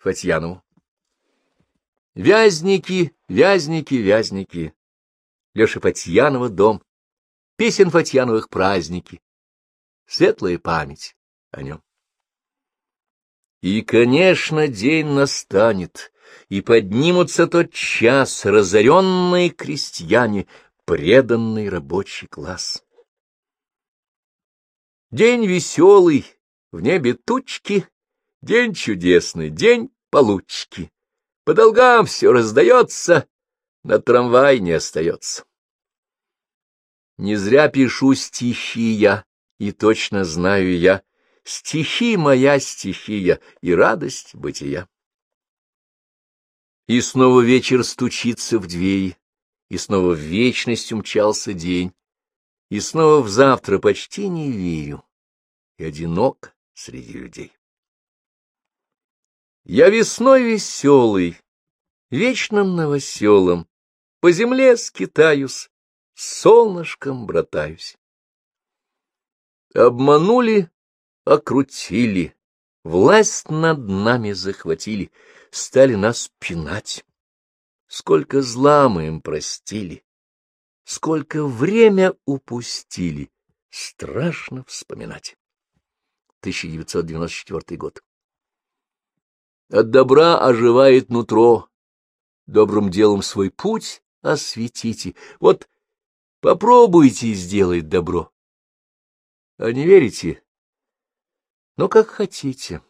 Фатьянову. Вязники, вязники, вязники. Леша Фатьянова дом. Песен Фатьяновых праздники. Светлая память о нем. И, конечно, день настанет, и поднимутся тот час разоренные крестьяне, преданный рабочий класс. День веселый, в небе тучки, день чудесный, день получки. По долгам все раздается, на трамвай не остается. Не зря пишу стихи я, и точно знаю я, стихи моя стихия и радость бытия. И снова вечер стучится в двери, и снова в вечность умчался день, и снова в завтра почти не верю, и одинок среди людей. Я весной веселый, вечным новоселом, по земле скитаюсь, с солнышком братаюсь. Обманули, окрутили, власть над нами захватили, стали нас пинать. Сколько зла мы им простили, сколько время упустили, страшно вспоминать. 1994 год. От добра оживает нутро, добрым делом свой путь осветите. Вот попробуйте сделать добро. А не верите? Ну, как хотите.